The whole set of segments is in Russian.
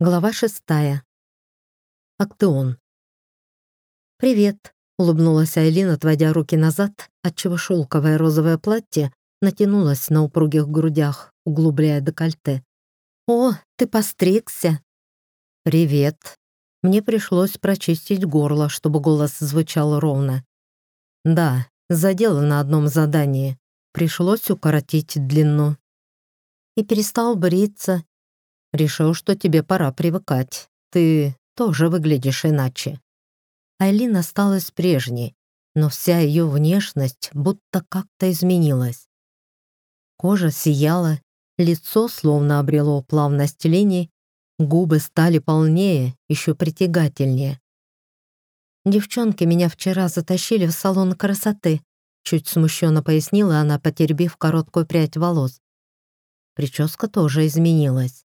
Глава шестая. Актеон. «Привет», — улыбнулась Айлин, отводя руки назад, отчего шелковое розовое платье натянулось на упругих грудях, углубляя декольте. «О, ты постригся!» «Привет». Мне пришлось прочистить горло, чтобы голос звучал ровно. «Да, задела на одном задании. Пришлось укоротить длину». «И перестал бриться, Решил, что тебе пора привыкать. Ты тоже выглядишь иначе». Айлин осталась прежней, но вся ее внешность будто как-то изменилась. Кожа сияла, лицо словно обрело плавность линий, губы стали полнее, еще притягательнее. «Девчонки меня вчера затащили в салон красоты», чуть смущенно пояснила она, потербив короткую прядь волос. Прическа тоже изменилась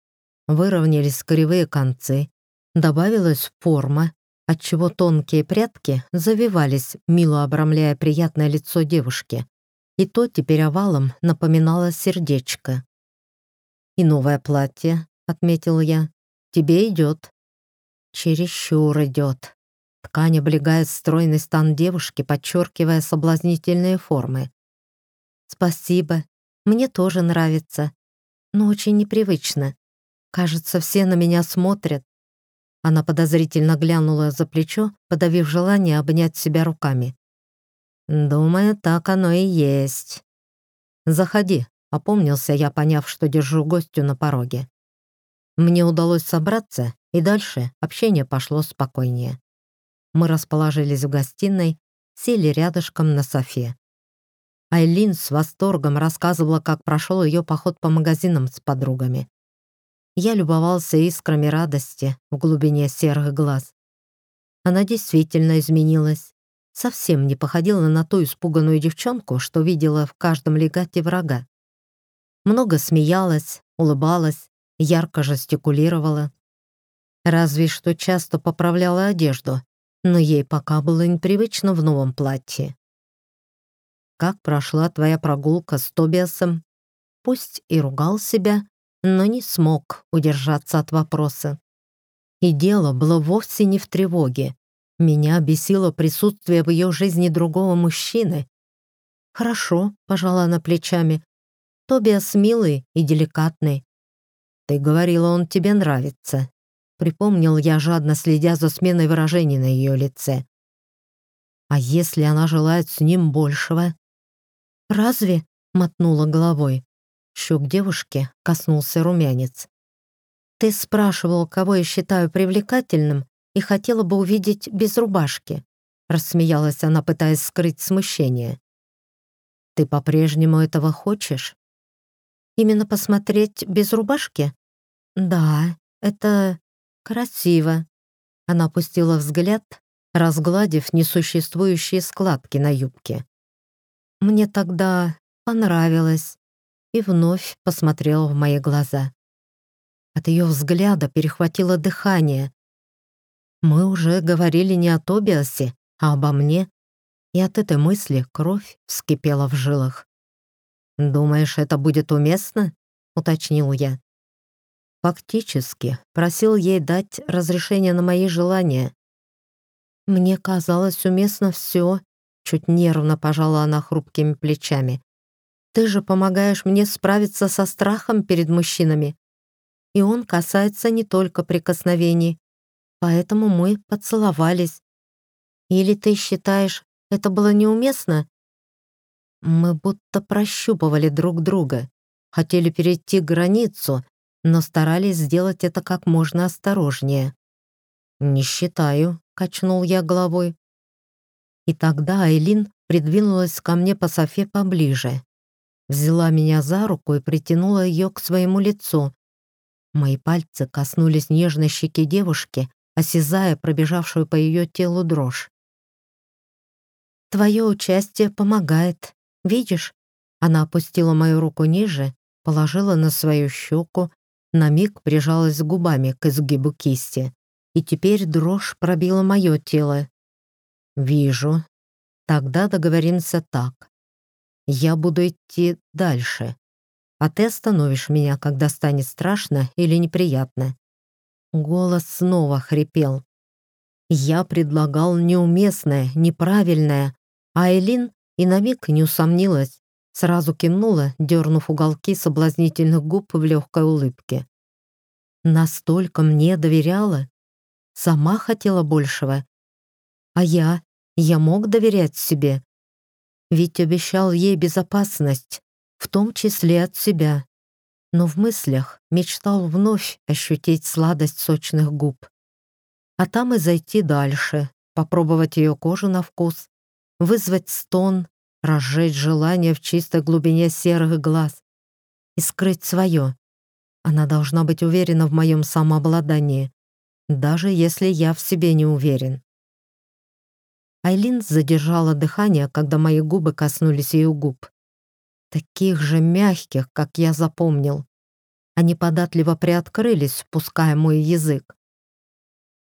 выровнялись кривые концы, добавилась форма, отчего тонкие прядки завивались, мило обрамляя приятное лицо девушки. И то теперь овалом напоминало сердечко. «И новое платье», — отметил я, — «тебе идет». «Чересчур идет». Ткань облегает стройный стан девушки, подчеркивая соблазнительные формы. «Спасибо, мне тоже нравится, но очень непривычно. Кажется, все на меня смотрят. Она подозрительно глянула за плечо, подавив желание обнять себя руками. «Думаю, так оно и есть». «Заходи», — опомнился я, поняв, что держу гостю на пороге. Мне удалось собраться, и дальше общение пошло спокойнее. Мы расположились в гостиной, сели рядышком на софе. Айлин с восторгом рассказывала, как прошел ее поход по магазинам с подругами. Я любовался искрами радости в глубине серых глаз. Она действительно изменилась. Совсем не походила на ту испуганную девчонку, что видела в каждом легате врага. Много смеялась, улыбалась, ярко жестикулировала. Разве что часто поправляла одежду, но ей пока было непривычно в новом платье. «Как прошла твоя прогулка с Тобиасом?» Пусть и ругал себя, но не смог удержаться от вопроса. И дело было вовсе не в тревоге. Меня бесило присутствие в ее жизни другого мужчины. «Хорошо», — пожала она плечами. «Тобиас милый и деликатный. Ты говорила, он тебе нравится», — припомнил я, жадно следя за сменой выражений на ее лице. «А если она желает с ним большего?» «Разве?» — мотнула головой. Щек девушки коснулся румянец. «Ты спрашивал, кого я считаю привлекательным, и хотела бы увидеть без рубашки», рассмеялась она, пытаясь скрыть смущение. «Ты по-прежнему этого хочешь?» «Именно посмотреть без рубашки?» «Да, это красиво». Она опустила взгляд, разгладив несуществующие складки на юбке. «Мне тогда понравилось и вновь посмотрела в мои глаза. От ее взгляда перехватило дыхание. Мы уже говорили не о Тобиасе, а обо мне, и от этой мысли кровь вскипела в жилах. «Думаешь, это будет уместно?» — уточнил я. Фактически просил ей дать разрешение на мои желания. Мне казалось уместно все, чуть нервно пожала она хрупкими плечами. Ты же помогаешь мне справиться со страхом перед мужчинами. И он касается не только прикосновений. Поэтому мы поцеловались. Или ты считаешь, это было неуместно? Мы будто прощупывали друг друга, хотели перейти границу, но старались сделать это как можно осторожнее. «Не считаю», — качнул я головой. И тогда Айлин придвинулась ко мне по софе поближе взяла меня за руку и притянула ее к своему лицу. Мои пальцы коснулись нежной щеки девушки, осязая пробежавшую по ее телу дрожь. «Твое участие помогает. Видишь?» Она опустила мою руку ниже, положила на свою щеку, на миг прижалась губами к изгибу кисти. И теперь дрожь пробила мое тело. «Вижу. Тогда договоримся так. Я буду идти дальше. А ты остановишь меня, когда станет страшно или неприятно. Голос снова хрипел. Я предлагал неуместное, неправильное, а Элин и на миг не усомнилась, сразу кивнула, дернув уголки соблазнительных губ в легкой улыбке. Настолько мне доверяла, сама хотела большего. А я, я мог доверять себе, ведь обещал ей безопасность, в том числе от себя. Но в мыслях мечтал вновь ощутить сладость сочных губ. А там и зайти дальше, попробовать ее кожу на вкус, вызвать стон, разжечь желание в чистой глубине серых глаз и скрыть свое. Она должна быть уверена в моем самообладании, даже если я в себе не уверен. Айлин задержала дыхание, когда мои губы коснулись ее губ. Таких же мягких, как я запомнил. Они податливо приоткрылись, впуская мой язык.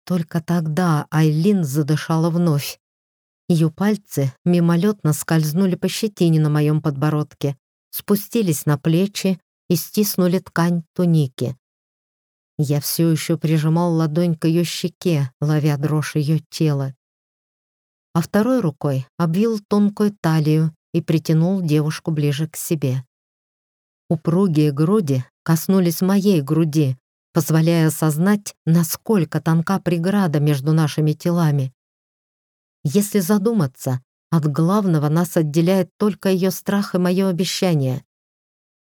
Только тогда Айлин задышала вновь. Ее пальцы мимолетно скользнули по щетине на моем подбородке, спустились на плечи и стиснули ткань туники. Я все еще прижимал ладонь к ее щеке, ловя дрожь ее тела а второй рукой обвил тонкую талию и притянул девушку ближе к себе. Упругие груди коснулись моей груди, позволяя осознать, насколько тонка преграда между нашими телами. Если задуматься, от главного нас отделяет только ее страх и мое обещание.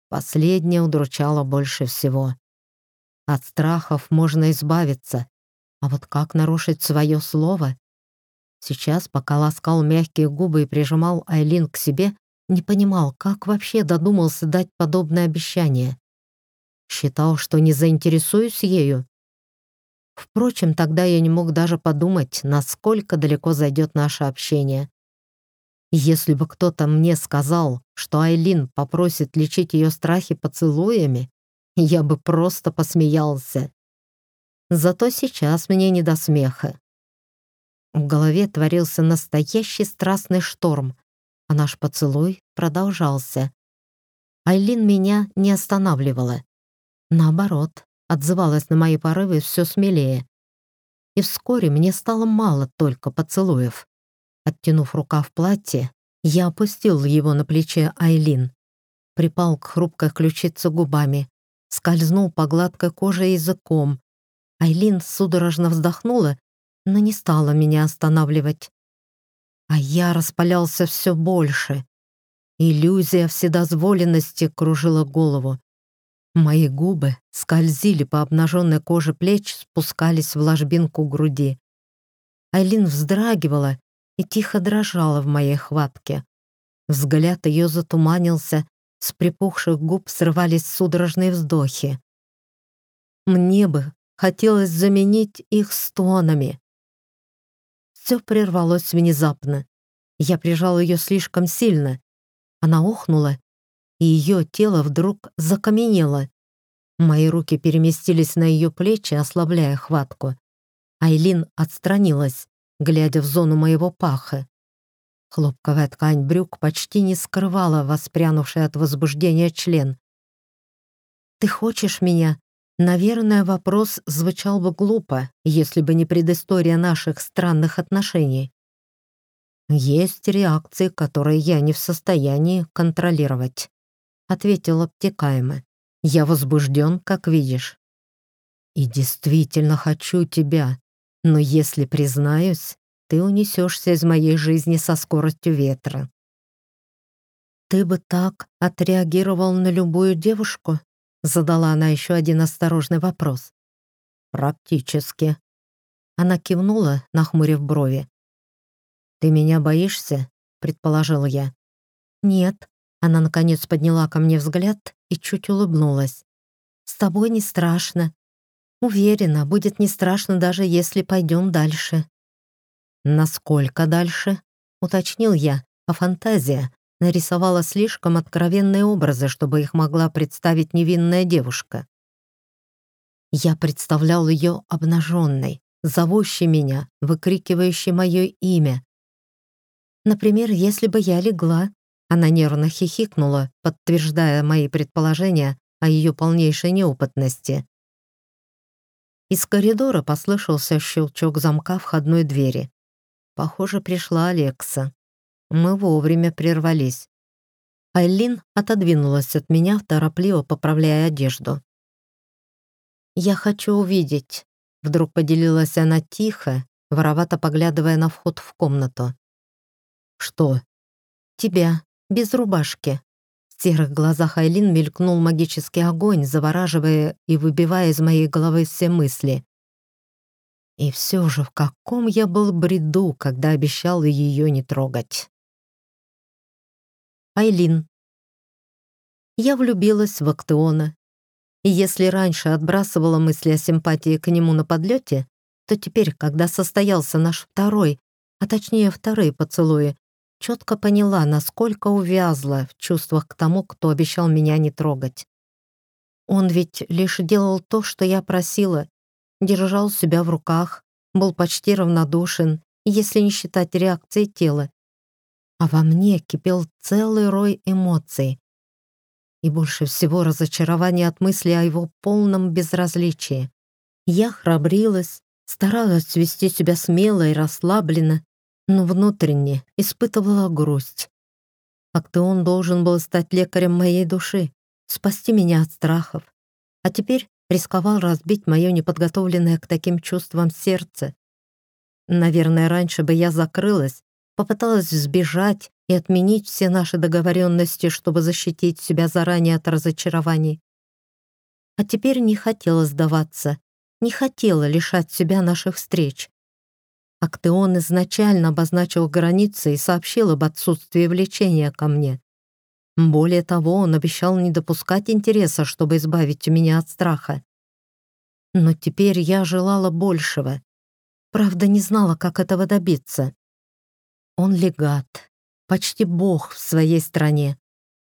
Последнее удручало больше всего. От страхов можно избавиться, а вот как нарушить свое слово Сейчас, пока ласкал мягкие губы и прижимал Айлин к себе, не понимал, как вообще додумался дать подобное обещание. Считал, что не заинтересуюсь ею. Впрочем, тогда я не мог даже подумать, насколько далеко зайдет наше общение. Если бы кто-то мне сказал, что Айлин попросит лечить ее страхи поцелуями, я бы просто посмеялся. Зато сейчас мне не до смеха. В голове творился настоящий страстный шторм, а наш поцелуй продолжался. Айлин меня не останавливала. Наоборот, отзывалась на мои порывы все смелее. И вскоре мне стало мало только поцелуев. Оттянув рука в платье, я опустил его на плече Айлин, припал к хрупкой ключице губами, скользнул по гладкой коже языком. Айлин судорожно вздохнула но не стала меня останавливать. А я распалялся все больше. Иллюзия вседозволенности кружила голову. Мои губы скользили по обнаженной коже плеч, спускались в ложбинку груди. Айлин вздрагивала и тихо дрожала в моей хватке. Взгляд ее затуманился, с припухших губ срывались судорожные вздохи. Мне бы хотелось заменить их стонами. Все прервалось внезапно. Я прижал ее слишком сильно. Она охнула, и ее тело вдруг закаменело. Мои руки переместились на ее плечи, ослабляя хватку. Айлин отстранилась, глядя в зону моего паха. Хлопковая ткань брюк почти не скрывала воспрянувший от возбуждения член. «Ты хочешь меня?» Наверное, вопрос звучал бы глупо, если бы не предыстория наших странных отношений. «Есть реакции, которые я не в состоянии контролировать», — ответил обтекаемо. «Я возбужден, как видишь. И действительно хочу тебя, но если признаюсь, ты унесешься из моей жизни со скоростью ветра». «Ты бы так отреагировал на любую девушку?» Задала она еще один осторожный вопрос. «Практически». Она кивнула, нахмурив брови. «Ты меня боишься?» — предположил я. «Нет». Она, наконец, подняла ко мне взгляд и чуть улыбнулась. «С тобой не страшно. Уверена, будет не страшно, даже если пойдем дальше». «Насколько дальше?» — уточнил я, а фантазия нарисовала слишком откровенные образы, чтобы их могла представить невинная девушка. Я представлял ее обнаженной, зовущей меня, выкрикивающей мое имя. Например, если бы я легла, она нервно хихикнула, подтверждая мои предположения о ее полнейшей неопытности. Из коридора послышался щелчок замка входной двери. Похоже, пришла Алекса. Мы вовремя прервались. Айлин отодвинулась от меня, торопливо поправляя одежду. «Я хочу увидеть», — вдруг поделилась она тихо, воровато поглядывая на вход в комнату. «Что?» «Тебя, без рубашки». В серых глазах Айлин мелькнул магический огонь, завораживая и выбивая из моей головы все мысли. И все же в каком я был бреду, когда обещал ее не трогать. Айлин. Я влюбилась в Актеона. И если раньше отбрасывала мысли о симпатии к нему на подлете, то теперь, когда состоялся наш второй, а точнее вторые поцелуи, четко поняла, насколько увязла в чувствах к тому, кто обещал меня не трогать. Он ведь лишь делал то, что я просила, держал себя в руках, был почти равнодушен, если не считать реакции тела. А во мне кипел целый рой эмоций. И больше всего разочарование от мысли о его полном безразличии. Я храбрилась, старалась вести себя смело и расслабленно, но внутренне испытывала грусть. А кто он должен был стать лекарем моей души, спасти меня от страхов. А теперь рисковал разбить мое неподготовленное к таким чувствам сердце. Наверное, раньше бы я закрылась, попыталась сбежать и отменить все наши договоренности, чтобы защитить себя заранее от разочарований. А теперь не хотела сдаваться, не хотела лишать себя наших встреч. Актеон изначально обозначил границы и сообщил об отсутствии влечения ко мне. Более того, он обещал не допускать интереса, чтобы избавить меня от страха. Но теперь я желала большего. Правда, не знала, как этого добиться. Он легат, почти бог в своей стране.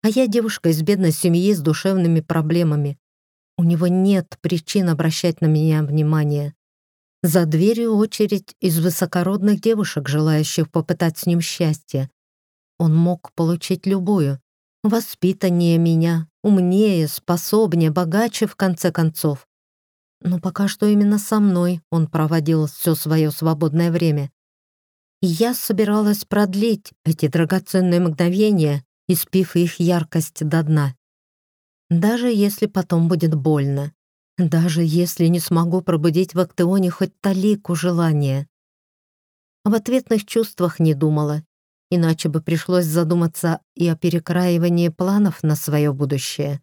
А я девушка из бедной семьи с душевными проблемами. У него нет причин обращать на меня внимание. За дверью очередь из высокородных девушек, желающих попытать с ним счастье. Он мог получить любую. Воспитаннее меня, умнее, способнее, богаче, в конце концов. Но пока что именно со мной он проводил все свое свободное время. Я собиралась продлить эти драгоценные мгновения, испив их яркость до дна. Даже если потом будет больно. Даже если не смогу пробудить в Актеоне хоть талику желания. Об ответных чувствах не думала, иначе бы пришлось задуматься и о перекраивании планов на свое будущее.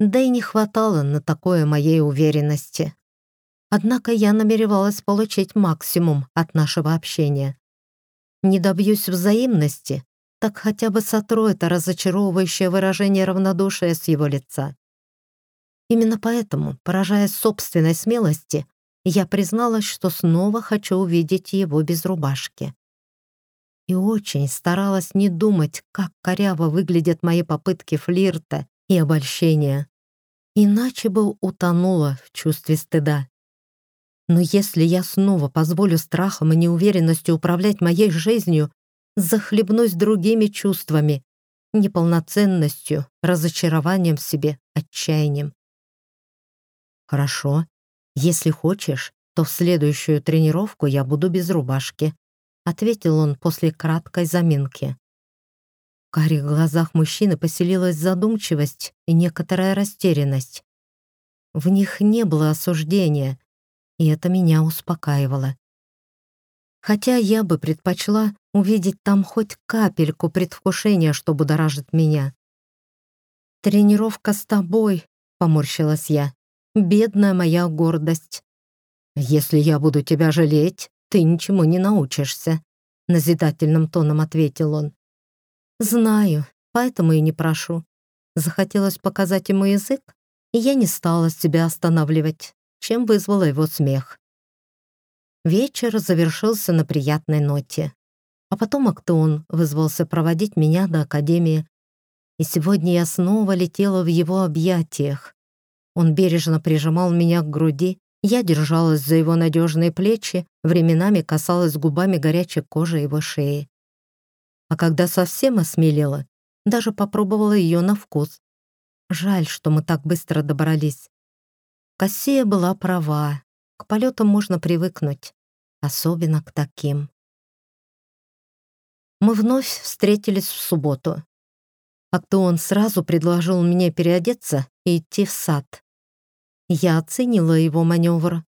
Да и не хватало на такое моей уверенности. Однако я намеревалась получить максимум от нашего общения. Не добьюсь взаимности, так хотя бы сотру это разочаровывающее выражение равнодушия с его лица. Именно поэтому, поражаясь собственной смелости, я призналась, что снова хочу увидеть его без рубашки. И очень старалась не думать, как коряво выглядят мои попытки флирта и обольщения. Иначе бы утонула в чувстве стыда. Но если я снова позволю страхам и неуверенностью управлять моей жизнью, захлебнусь другими чувствами, неполноценностью, разочарованием в себе, отчаянием. «Хорошо. Если хочешь, то в следующую тренировку я буду без рубашки», ответил он после краткой заминки. В карих глазах мужчины поселилась задумчивость и некоторая растерянность. В них не было осуждения, и это меня успокаивало. Хотя я бы предпочла увидеть там хоть капельку предвкушения, что будоражит меня. «Тренировка с тобой», — поморщилась я. Бедная моя гордость. Если я буду тебя жалеть, ты ничему не научишься, назидательным тоном ответил он. Знаю, поэтому и не прошу. Захотелось показать ему язык, и я не стала себя останавливать, чем вызвала его смех. Вечер завершился на приятной ноте. А потом Актеон вызвался проводить меня до Академии. И сегодня я снова летела в его объятиях. Он бережно прижимал меня к груди, я держалась за его надежные плечи, временами касалась губами горячей кожи его шеи. А когда совсем осмелела, даже попробовала ее на вкус. Жаль, что мы так быстро добрались. Кассия была права. К полетам можно привыкнуть, особенно к таким. Мы вновь встретились в субботу. Актуон сразу предложил мне переодеться и идти в сад. Я оценила его маневр.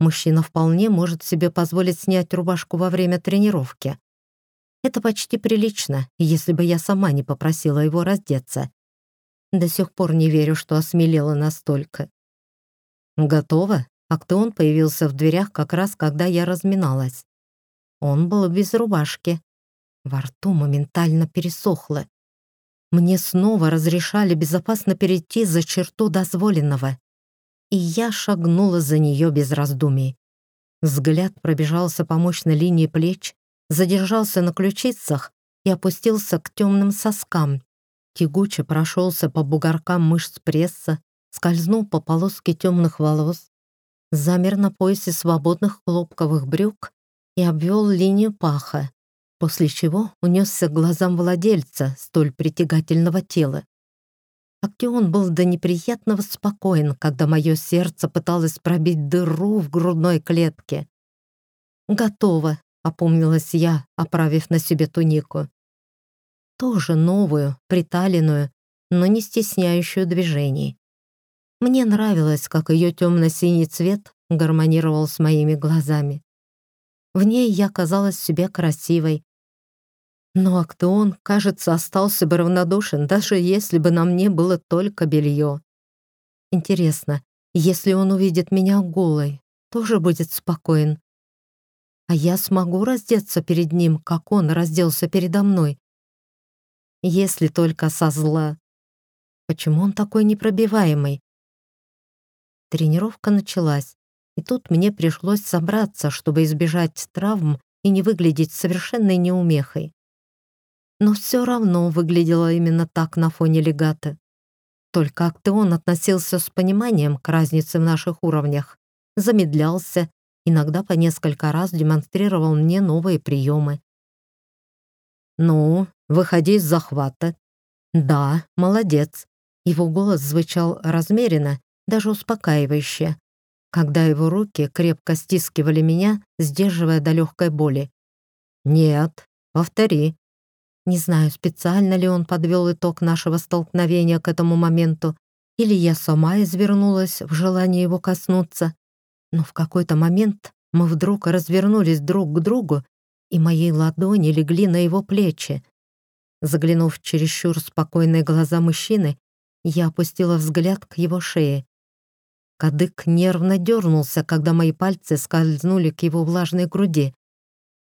Мужчина вполне может себе позволить снять рубашку во время тренировки. Это почти прилично, если бы я сама не попросила его раздеться. До сих пор не верю, что осмелела настолько. Готово? Актеон появился в дверях как раз, когда я разминалась. Он был без рубашки. Во рту моментально пересохло. Мне снова разрешали безопасно перейти за черту дозволенного. И я шагнула за нее без раздумий. Взгляд пробежался по мощной линии плеч, задержался на ключицах и опустился к темным соскам. Тягуче прошелся по бугоркам мышц пресса, скользнул по полоске темных волос, замер на поясе свободных хлопковых брюк и обвел линию паха, после чего унесся к глазам владельца столь притягательного тела. Актион был до неприятного спокоен, когда мое сердце пыталось пробить дыру в грудной клетке. «Готово», — опомнилась я, оправив на себе тунику. Тоже новую, приталенную, но не стесняющую движений. Мне нравилось, как ее темно-синий цвет гармонировал с моими глазами. В ней я казалась себе красивой. Но Актеон, кажется, остался бы равнодушен, даже если бы на мне было только белье. Интересно, если он увидит меня голой, тоже будет спокоен а я смогу раздеться перед ним, как он разделся передо мной. Если только со зла. Почему он такой непробиваемый? Тренировка началась, и тут мне пришлось собраться, чтобы избежать травм и не выглядеть совершенной неумехой. Но все равно выглядело именно так на фоне легата. Только Актеон относился с пониманием к разнице в наших уровнях, замедлялся иногда по несколько раз демонстрировал мне новые приемы. «Ну, выходи из захвата». «Да, молодец». Его голос звучал размеренно, даже успокаивающе, когда его руки крепко стискивали меня, сдерживая до легкой боли. «Нет, повтори». Не знаю, специально ли он подвел итог нашего столкновения к этому моменту, или я сама извернулась в желании его коснуться. Но в какой-то момент мы вдруг развернулись друг к другу, и мои ладони легли на его плечи. Заглянув в чересчур спокойные глаза мужчины, я опустила взгляд к его шее. Кадык нервно дернулся, когда мои пальцы скользнули к его влажной груди.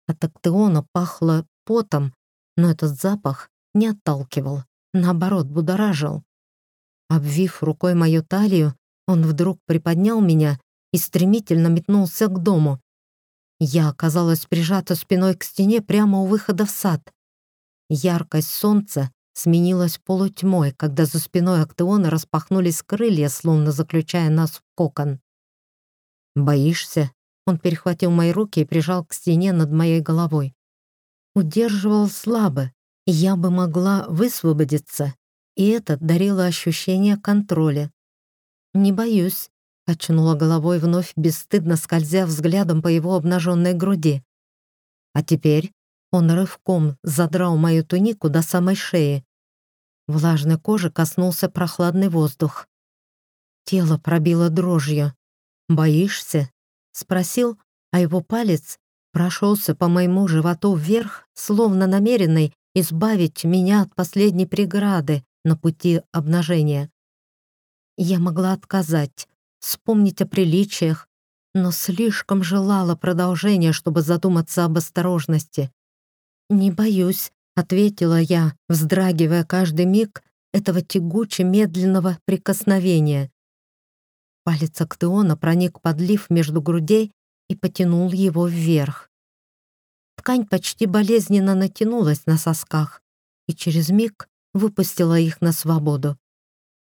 От актеона пахло потом, но этот запах не отталкивал, наоборот, будоражил. Обвив рукой мою талию, он вдруг приподнял меня и стремительно метнулся к дому. Я оказалась прижата спиной к стене прямо у выхода в сад. Яркость солнца сменилась полутьмой, когда за спиной Актеона распахнулись крылья, словно заключая нас в кокон. «Боишься?» Он перехватил мои руки и прижал к стене над моей головой. Удерживал слабо, я бы могла высвободиться, и это дарило ощущение контроля. «Не боюсь», Качнула головой вновь, бесстыдно скользя взглядом по его обнаженной груди. А теперь он рывком задрал мою тунику до самой шеи. Влажной кожи коснулся прохладный воздух. Тело пробило дрожью. «Боишься?» — спросил, а его палец прошелся по моему животу вверх, словно намеренный избавить меня от последней преграды на пути обнажения. Я могла отказать, вспомнить о приличиях, но слишком желала продолжения, чтобы задуматься об осторожности. «Не боюсь», — ответила я, вздрагивая каждый миг этого тягуче-медленного прикосновения. Палец Актеона проник под лиф между грудей и потянул его вверх. Ткань почти болезненно натянулась на сосках и через миг выпустила их на свободу.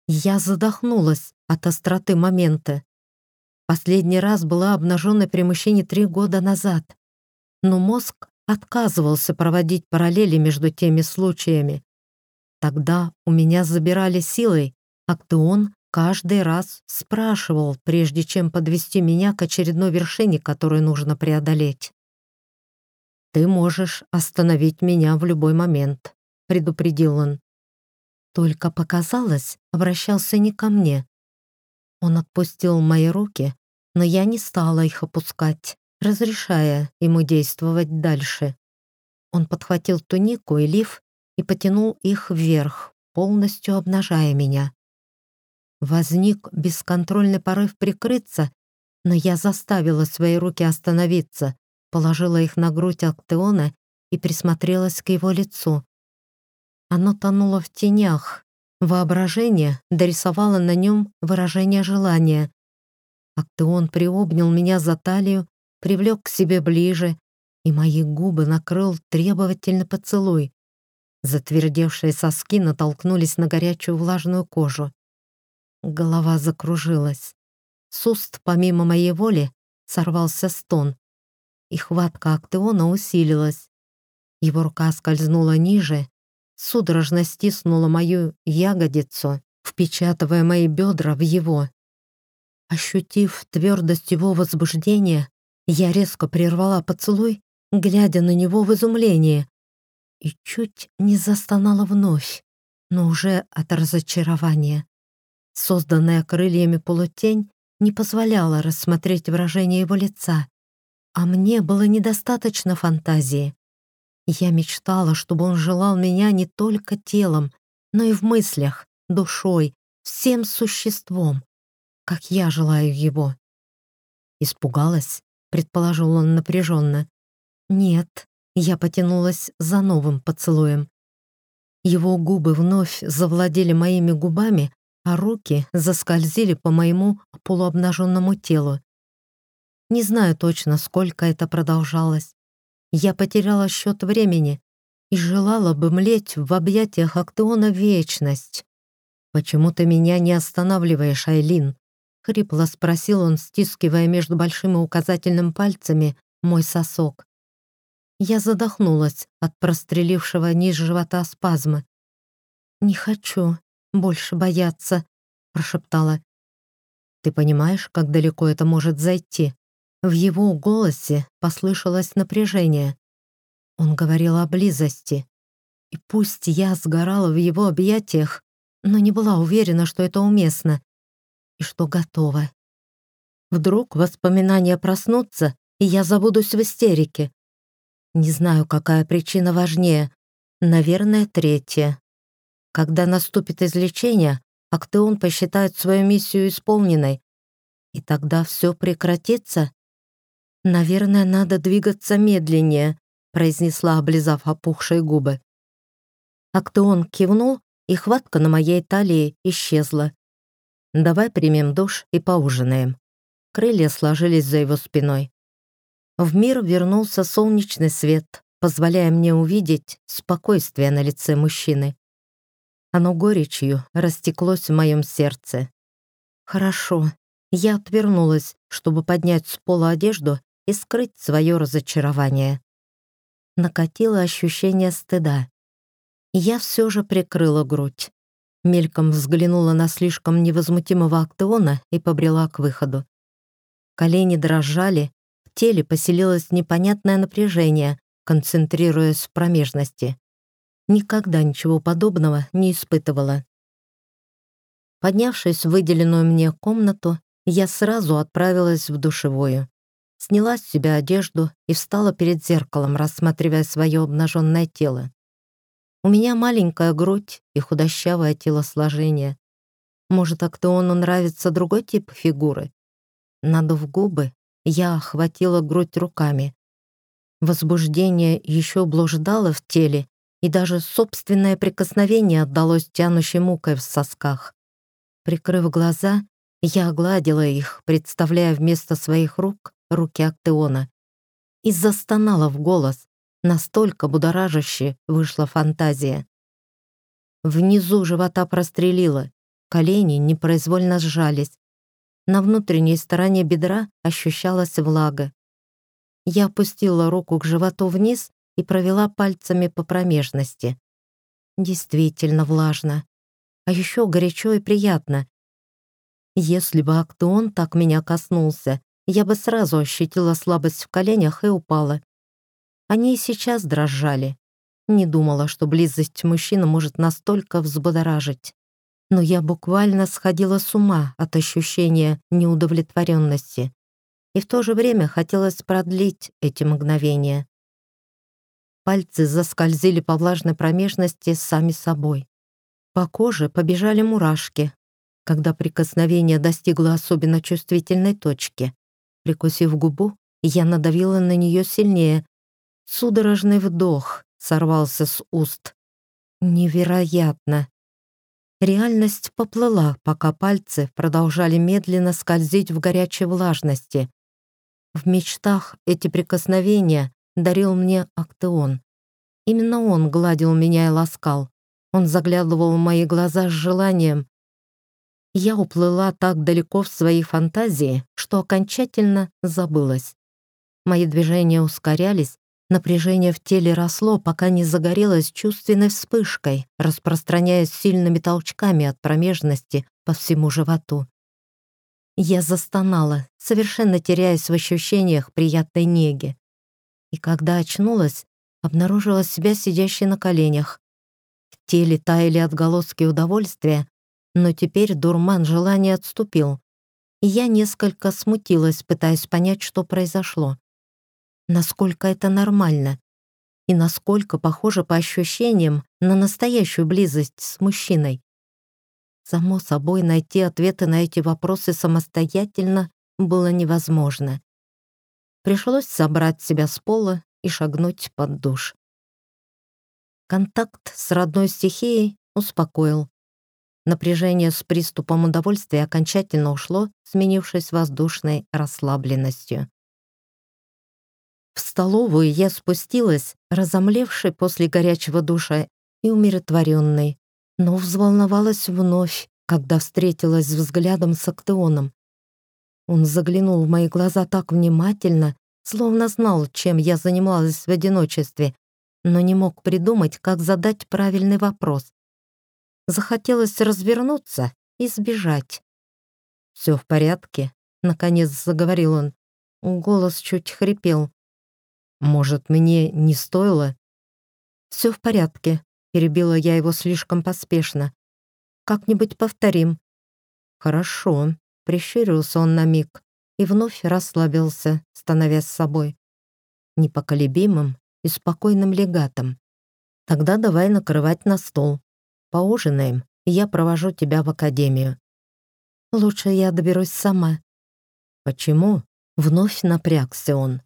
Я задохнулась от остроты момента. Последний раз была обнаженной при мужчине три года назад, но мозг отказывался проводить параллели между теми случаями. Тогда у меня забирали силой, актеон каждый раз спрашивал, прежде чем подвести меня к очередной вершине, которую нужно преодолеть. «Ты можешь остановить меня в любой момент», — предупредил он. Только показалось, обращался не ко мне. Он отпустил мои руки, но я не стала их опускать, разрешая ему действовать дальше. Он подхватил тунику и лиф и потянул их вверх, полностью обнажая меня. Возник бесконтрольный порыв прикрыться, но я заставила свои руки остановиться, положила их на грудь Актеона и присмотрелась к его лицу. Оно тонуло в тенях. Воображение дорисовало на нем выражение желания. Актеон приобнял меня за талию, привлек к себе ближе, и мои губы накрыл требовательный поцелуй. Затвердевшие соски натолкнулись на горячую влажную кожу. Голова закружилась. С уст, помимо моей воли, сорвался стон. И хватка Актеона усилилась. Его рука скользнула ниже, судорожно стиснула мою ягодицу, впечатывая мои бедра в его. Ощутив твердость его возбуждения, я резко прервала поцелуй, глядя на него в изумлении, и чуть не застонала вновь, но уже от разочарования. Созданная крыльями полутень не позволяла рассмотреть выражение его лица, а мне было недостаточно фантазии. Я мечтала, чтобы он желал меня не только телом, но и в мыслях, душой, всем существом, как я желаю его. Испугалась, предположил он напряженно. Нет, я потянулась за новым поцелуем. Его губы вновь завладели моими губами, а руки заскользили по моему полуобнаженному телу. Не знаю точно, сколько это продолжалось. Я потеряла счет времени и желала бы млеть в объятиях Актеона вечность. «Почему ты меня не останавливаешь, Айлин?» — хрипло спросил он, стискивая между большим и указательным пальцами мой сосок. Я задохнулась от прострелившего низ живота спазма. «Не хочу больше бояться», — прошептала. «Ты понимаешь, как далеко это может зайти?» В его голосе послышалось напряжение. Он говорил о близости. И пусть я сгорала в его объятиях, но не была уверена, что это уместно и что готова. Вдруг воспоминания проснутся, и я забудусь в истерике. Не знаю, какая причина важнее. Наверное, третья. Когда наступит излечение, Актеон посчитает свою миссию исполненной, и тогда все прекратится. «Наверное, надо двигаться медленнее», произнесла, облизав опухшие губы. Актеон кивнул, и хватка на моей талии исчезла. «Давай примем душ и поужинаем». Крылья сложились за его спиной. В мир вернулся солнечный свет, позволяя мне увидеть спокойствие на лице мужчины. Оно горечью растеклось в моем сердце. «Хорошо». Я отвернулась, чтобы поднять с пола одежду и скрыть свое разочарование. Накатило ощущение стыда. Я все же прикрыла грудь. Мельком взглянула на слишком невозмутимого Актеона и побрела к выходу. Колени дрожали, в теле поселилось непонятное напряжение, концентрируясь в промежности. Никогда ничего подобного не испытывала. Поднявшись в выделенную мне комнату, я сразу отправилась в душевую сняла с себя одежду и встала перед зеркалом, рассматривая свое обнаженное тело. У меня маленькая грудь и худощавое телосложение. Может, Актеону нравится другой тип фигуры? Надув губы, я охватила грудь руками. Возбуждение еще блуждало в теле, и даже собственное прикосновение отдалось тянущей мукой в сосках. Прикрыв глаза, я огладила их, представляя вместо своих рук руки Актеона и застонала в голос, настолько будоражаще вышла фантазия. Внизу живота прострелило, колени непроизвольно сжались. На внутренней стороне бедра ощущалась влага. Я опустила руку к животу вниз и провела пальцами по промежности. Действительно влажно. А еще горячо и приятно. Если бы Актеон так меня коснулся, я бы сразу ощутила слабость в коленях и упала. Они и сейчас дрожали. Не думала, что близость мужчины может настолько взбодоражить. Но я буквально сходила с ума от ощущения неудовлетворенности. И в то же время хотелось продлить эти мгновения. Пальцы заскользили по влажной промежности сами собой. По коже побежали мурашки, когда прикосновение достигло особенно чувствительной точки. Прикусив губу, я надавила на нее сильнее. Судорожный вдох сорвался с уст. Невероятно. Реальность поплыла, пока пальцы продолжали медленно скользить в горячей влажности. В мечтах эти прикосновения дарил мне Актеон. Именно он гладил меня и ласкал. Он заглядывал в мои глаза с желанием. Я уплыла так далеко в своей фантазии, что окончательно забылась. Мои движения ускорялись, напряжение в теле росло, пока не загорелось чувственной вспышкой, распространяясь сильными толчками от промежности по всему животу. Я застонала, совершенно теряясь в ощущениях приятной неги. И когда очнулась, обнаружила себя сидящей на коленях. В теле таяли отголоски удовольствия, но теперь дурман желания отступил. И я несколько смутилась, пытаясь понять, что произошло. Насколько это нормально? И насколько похоже по ощущениям на настоящую близость с мужчиной? Само собой, найти ответы на эти вопросы самостоятельно было невозможно. Пришлось собрать себя с пола и шагнуть под душ. Контакт с родной стихией успокоил. Напряжение с приступом удовольствия окончательно ушло, сменившись воздушной расслабленностью. В столовую я спустилась, разомлевшей после горячего душа и умиротворенной, но взволновалась вновь, когда встретилась взглядом с Актеоном. Он заглянул в мои глаза так внимательно, словно знал, чем я занималась в одиночестве, но не мог придумать, как задать правильный вопрос. Захотелось развернуться и сбежать. «Все в порядке?» — наконец заговорил он. Голос чуть хрипел. «Может, мне не стоило?» «Все в порядке», — перебила я его слишком поспешно. «Как-нибудь повторим». «Хорошо», — прищурился он на миг и вновь расслабился, становясь собой. Непоколебимым и спокойным легатом. Тогда давай накрывать на стол. Поужинаем, и я провожу тебя в академию. Лучше я доберусь сама. Почему? Вновь напрягся он.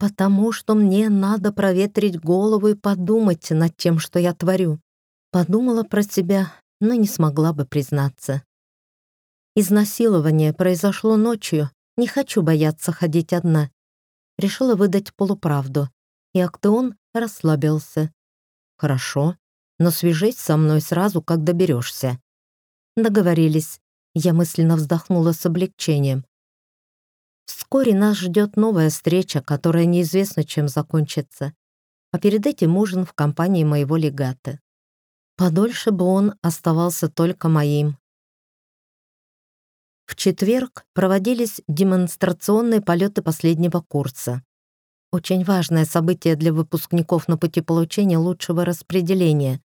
Потому что мне надо проветрить голову и подумать над тем, что я творю. Подумала про себя, но не смогла бы признаться. Изнасилование произошло ночью, не хочу бояться ходить одна. Решила выдать полуправду, и Актеон расслабился. «Хорошо, но свяжись со мной сразу, как доберешься». Договорились. Я мысленно вздохнула с облегчением. Вскоре нас ждет новая встреча, которая неизвестно, чем закончится. А перед этим ужин в компании моего легата. Подольше бы он оставался только моим, в четверг проводились демонстрационные полеты последнего курса. Очень важное событие для выпускников на пути получения лучшего распределения.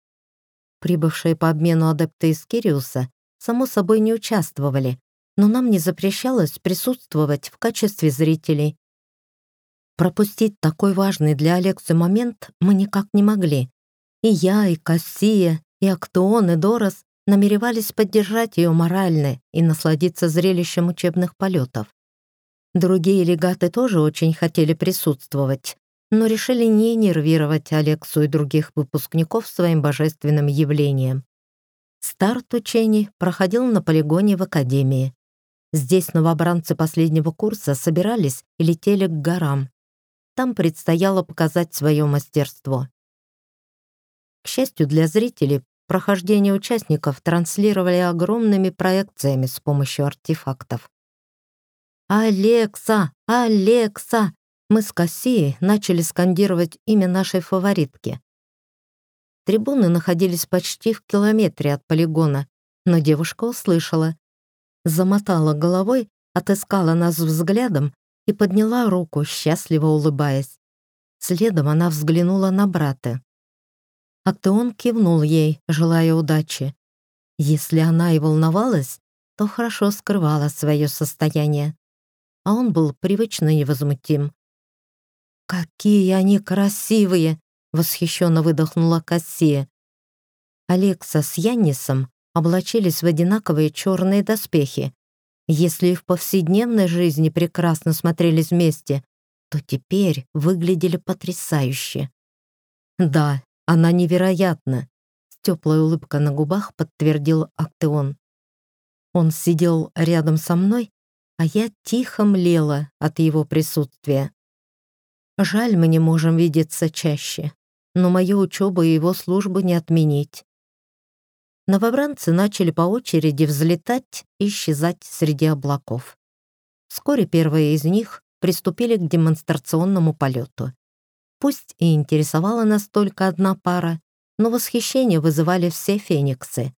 Прибывшие по обмену адепты из Кириуса, само собой, не участвовали, но нам не запрещалось присутствовать в качестве зрителей. Пропустить такой важный для Алексы момент мы никак не могли. И я, и Кассия, и Актуон, и Дорос намеревались поддержать ее морально и насладиться зрелищем учебных полетов. Другие легаты тоже очень хотели присутствовать, но решили не нервировать Алексу и других выпускников своим божественным явлением. Старт учений проходил на полигоне в Академии. Здесь новобранцы последнего курса собирались и летели к горам. Там предстояло показать свое мастерство. К счастью для зрителей, Прохождение участников транслировали огромными проекциями с помощью артефактов. «Алекса! Алекса!» Мы с Кассией начали скандировать имя нашей фаворитки. Трибуны находились почти в километре от полигона, но девушка услышала. Замотала головой, отыскала нас взглядом и подняла руку, счастливо улыбаясь. Следом она взглянула на брата. Актеон кивнул ей, желая удачи. Если она и волновалась, то хорошо скрывала свое состояние. А он был привычно невозмутим. «Какие они красивые!» — восхищенно выдохнула Кассия. Алекса с Яннисом облачились в одинаковые черные доспехи. Если и в повседневной жизни прекрасно смотрелись вместе, то теперь выглядели потрясающе. «Да, она невероятна», — с теплой улыбкой на губах подтвердил Актеон. Он сидел рядом со мной, а я тихо млела от его присутствия. Жаль, мы не можем видеться чаще, но мою учебу и его службу не отменить. Новобранцы начали по очереди взлетать и исчезать среди облаков. Вскоре первые из них приступили к демонстрационному полету. Пусть и интересовала нас только одна пара, но восхищение вызывали все фениксы.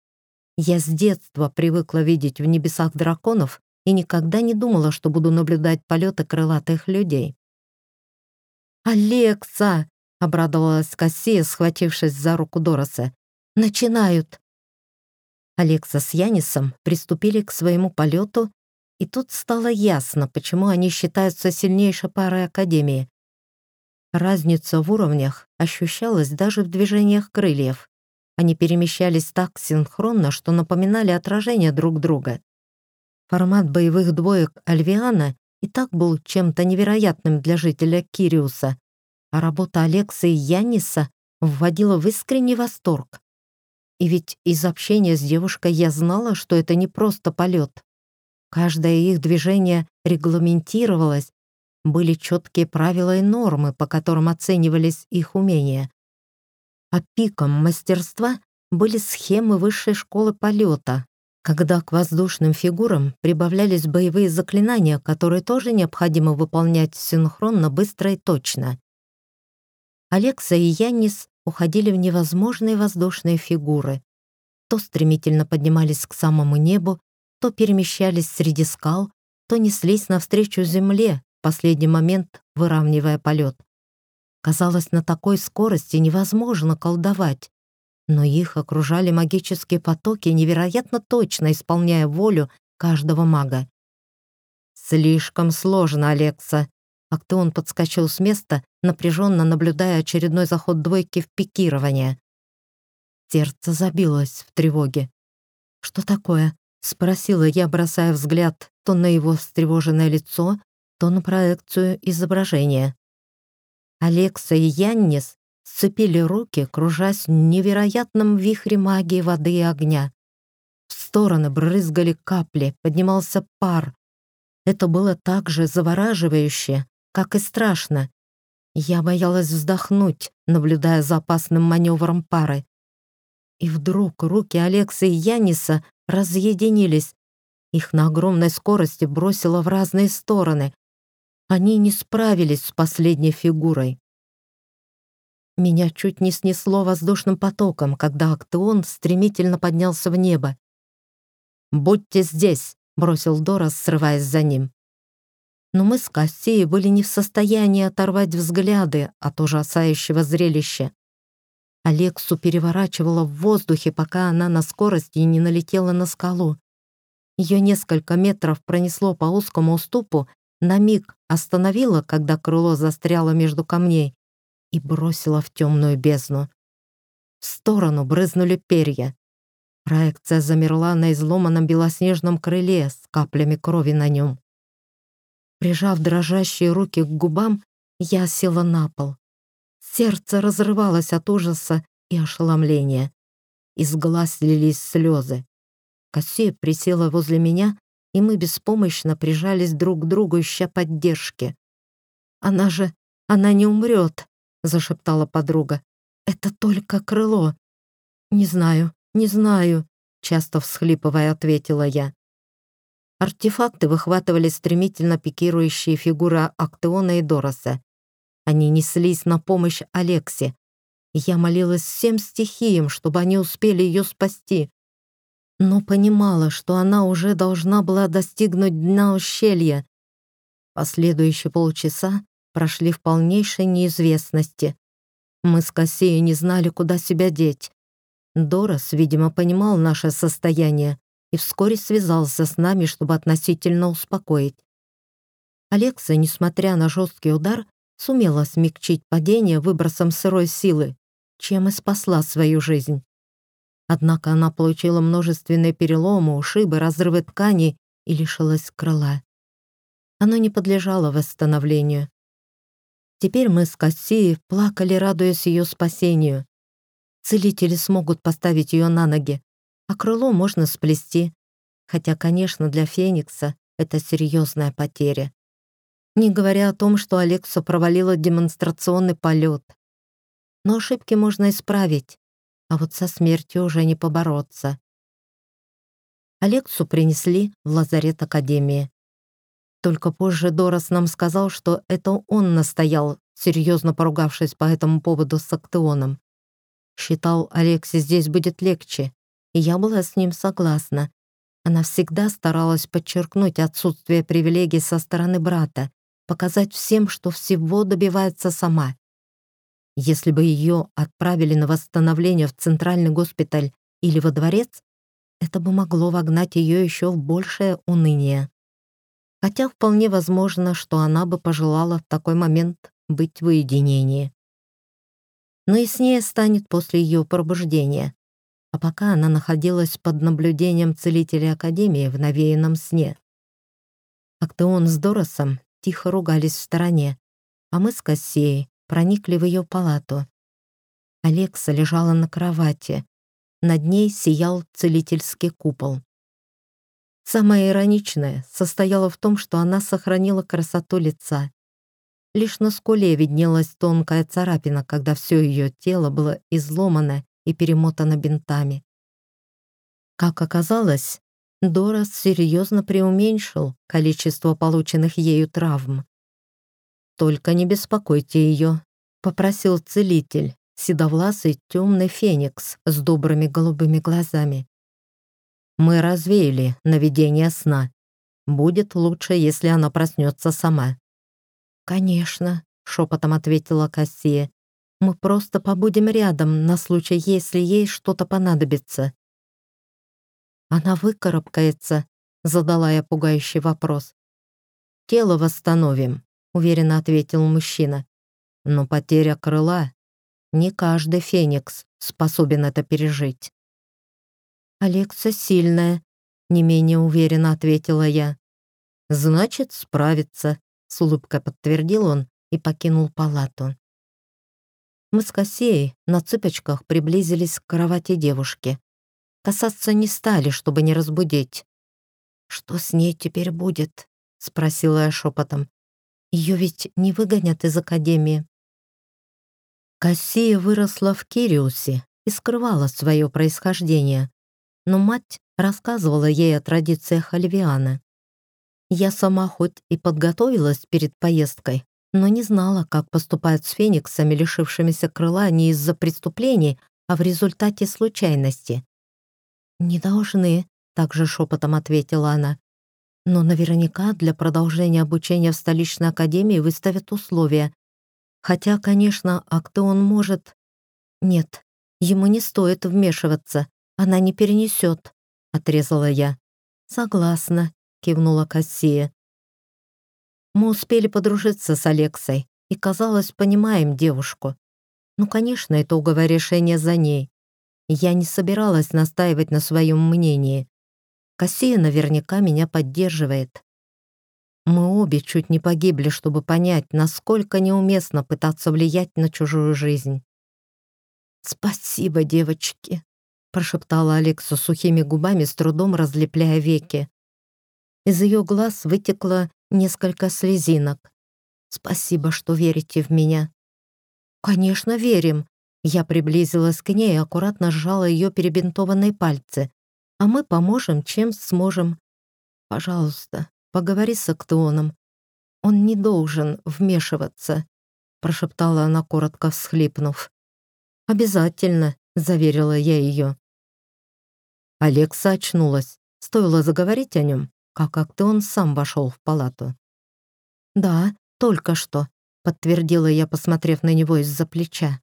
Я с детства привыкла видеть в небесах драконов и никогда не думала, что буду наблюдать полеты крылатых людей. «Алекса!» — обрадовалась Кассия, схватившись за руку Дороса. «Начинают!» Алекса с Янисом приступили к своему полету, и тут стало ясно, почему они считаются сильнейшей парой Академии. Разница в уровнях ощущалась даже в движениях крыльев. Они перемещались так синхронно, что напоминали отражение друг друга. Формат боевых двоек Альвиана и так был чем-то невероятным для жителя Кириуса, а работа Алекса и Янниса вводила в искренний восторг. И ведь из общения с девушкой я знала, что это не просто полет. Каждое их движение регламентировалось, были четкие правила и нормы, по которым оценивались их умения а пиком мастерства были схемы высшей школы полета, когда к воздушным фигурам прибавлялись боевые заклинания, которые тоже необходимо выполнять синхронно, быстро и точно. Алекса и Яннис уходили в невозможные воздушные фигуры. То стремительно поднимались к самому небу, то перемещались среди скал, то неслись навстречу земле, в последний момент выравнивая полет. Казалось, на такой скорости невозможно колдовать. Но их окружали магические потоки, невероятно точно исполняя волю каждого мага. «Слишком сложно, Алекса!» Актеон подскочил с места, напряженно наблюдая очередной заход двойки в пикирование. Сердце забилось в тревоге. «Что такое?» — спросила я, бросая взгляд то на его встревоженное лицо, то на проекцию изображения. Алекса и Яннис сцепили руки, кружась в невероятном вихре магии воды и огня. В стороны брызгали капли, поднимался пар. Это было так же завораживающе, как и страшно. Я боялась вздохнуть, наблюдая за опасным маневром пары. И вдруг руки Алекса и Яниса разъединились. Их на огромной скорости бросило в разные стороны, они не справились с последней фигурой. Меня чуть не снесло воздушным потоком, когда Актеон стремительно поднялся в небо. «Будьте здесь!» — бросил Дорас, срываясь за ним. Но мы с Кассией были не в состоянии оторвать взгляды от ужасающего зрелища. Алексу переворачивала в воздухе, пока она на скорости не налетела на скалу. Ее несколько метров пронесло по узкому уступу, на миг остановила, когда крыло застряло между камней, и бросила в темную бездну. В сторону брызнули перья. Проекция замерла на изломанном белоснежном крыле с каплями крови на нем. Прижав дрожащие руки к губам, я села на пол. Сердце разрывалось от ужаса и ошеломления. Из глаз лились слезы. Кассия присела возле меня и мы беспомощно прижались друг к другу, ища поддержки. «Она же... она не умрет», — зашептала подруга. «Это только крыло». «Не знаю, не знаю», — часто всхлипывая ответила я. Артефакты выхватывали стремительно пикирующие фигуры Актеона и Дороса. Они неслись на помощь Алексе. Я молилась всем стихиям, чтобы они успели ее спасти. но понимала, что она уже должна была достигнуть дна ущелья. Последующие полчаса прошли в полнейшей неизвестности. Мы с Кассией не знали, куда себя деть. Дорос, видимо, понимал наше состояние и вскоре связался с нами, чтобы относительно успокоить. Алекса, несмотря на жесткий удар, сумела смягчить падение выбросом сырой силы, чем и спасла свою жизнь. Однако она получила множественные переломы, ушибы, разрывы тканей и лишилась крыла. Оно не подлежало восстановлению. Теперь мы с Кассией плакали, радуясь ее спасению. Целители смогут поставить ее на ноги, а крыло можно сплести. Хотя, конечно, для Феникса это серьезная потеря. Не говоря о том, что Алексу провалила демонстрационный полет. Но ошибки можно исправить, а вот со смертью уже не побороться. Алексу принесли в лазарет Академии. Только позже Дорос нам сказал, что это он настоял, серьезно поругавшись по этому поводу с Актеоном. Считал, Алексе здесь будет легче, и я была с ним согласна. Она всегда старалась подчеркнуть отсутствие привилегий со стороны брата, показать всем, что всего добивается сама. Если бы ее отправили на восстановление в центральный госпиталь или во дворец, это бы могло вогнать ее еще в большее уныние. Хотя вполне возможно, что она бы пожелала в такой момент быть в уединении. Но яснее станет после ее пробуждения. А пока она находилась под наблюдением целителя Академии в навеянном сне. Актеон с Доросом тихо ругались в стороне, а мы с Кассией проникли в ее палату. Алекса лежала на кровати. Над ней сиял целительский купол. Самое ироничное состояло в том, что она сохранила красоту лица. Лишь на скуле виднелась тонкая царапина, когда все ее тело было изломано и перемотано бинтами. Как оказалось, Дорас серьезно преуменьшил количество полученных ею травм. «Только не беспокойте ее», — попросил целитель, седовласый темный феникс с добрыми голубыми глазами. «Мы развеяли наведение сна. Будет лучше, если она проснется сама». «Конечно», — шепотом ответила Кассия. «Мы просто побудем рядом на случай, если ей что-то понадобится». «Она выкарабкается», — задала я пугающий вопрос. «Тело восстановим», уверенно ответил мужчина. Но потеря крыла не каждый феникс способен это пережить. Алекса сильная, не менее уверенно ответила я. Значит, справится, с улыбкой подтвердил он и покинул палату. Мы с Кассией на цыпочках приблизились к кровати девушки. Касаться не стали, чтобы не разбудить. «Что с ней теперь будет?» — спросила я шепотом. Ее ведь не выгонят из академии. Кассия выросла в Кириусе и скрывала свое происхождение, но мать рассказывала ей о традициях Альвиана. Я сама хоть и подготовилась перед поездкой, но не знала, как поступают с фениксами, лишившимися крыла не из-за преступлений, а в результате случайности. «Не должны», — также шепотом ответила она. Но наверняка для продолжения обучения в столичной академии выставят условия. Хотя, конечно, а кто он может... Нет, ему не стоит вмешиваться, она не перенесет, отрезала я. Согласна, кивнула Кассия. Мы успели подружиться с Алексой и, казалось, понимаем девушку. Ну, конечно, итоговое решение за ней. Я не собиралась настаивать на своем мнении. Кассия наверняка меня поддерживает. Мы обе чуть не погибли, чтобы понять, насколько неуместно пытаться влиять на чужую жизнь. «Спасибо, девочки», — прошептала Алекса сухими губами, с трудом разлепляя веки. Из ее глаз вытекло несколько слезинок. «Спасибо, что верите в меня». «Конечно, верим». Я приблизилась к ней и аккуратно сжала ее перебинтованные пальцы а мы поможем, чем сможем. Пожалуйста, поговори с Актеоном. Он не должен вмешиваться», — прошептала она, коротко всхлипнув. «Обязательно», — заверила я ее. Алекса очнулась. Стоило заговорить о нем, как Актеон сам вошел в палату. «Да, только что», — подтвердила я, посмотрев на него из-за плеча.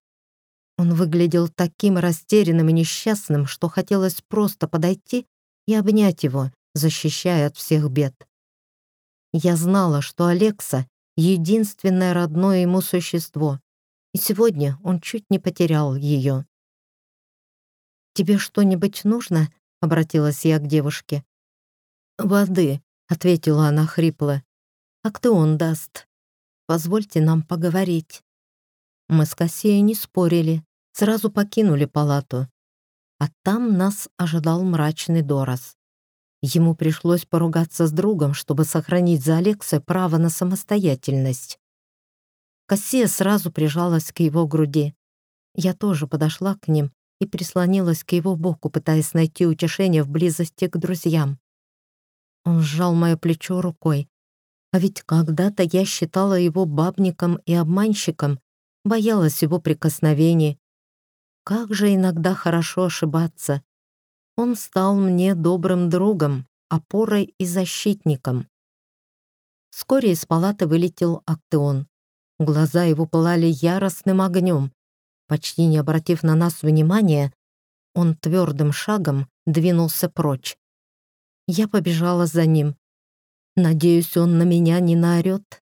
Он выглядел таким растерянным и несчастным, что хотелось просто подойти и обнять его, защищая от всех бед. Я знала, что Алекса — единственное родное ему существо, и сегодня он чуть не потерял ее. «Тебе что-нибудь нужно?» — обратилась я к девушке. «Воды», — ответила она хрипло. «А кто он даст? Позвольте нам поговорить». Мы с Кассией не спорили, сразу покинули палату. А там нас ожидал мрачный Дорос. Ему пришлось поругаться с другом, чтобы сохранить за Алексой право на самостоятельность. Кассия сразу прижалась к его груди. Я тоже подошла к ним и прислонилась к его боку, пытаясь найти утешение в близости к друзьям. Он сжал мое плечо рукой. А ведь когда-то я считала его бабником и обманщиком, боялась его прикосновений. Как же иногда хорошо ошибаться. Он стал мне добрым другом, опорой и защитником. Вскоре из палаты вылетел Актеон. Глаза его пылали яростным огнем. Почти не обратив на нас внимания, он твердым шагом двинулся прочь. Я побежала за ним. Надеюсь, он на меня не наорет.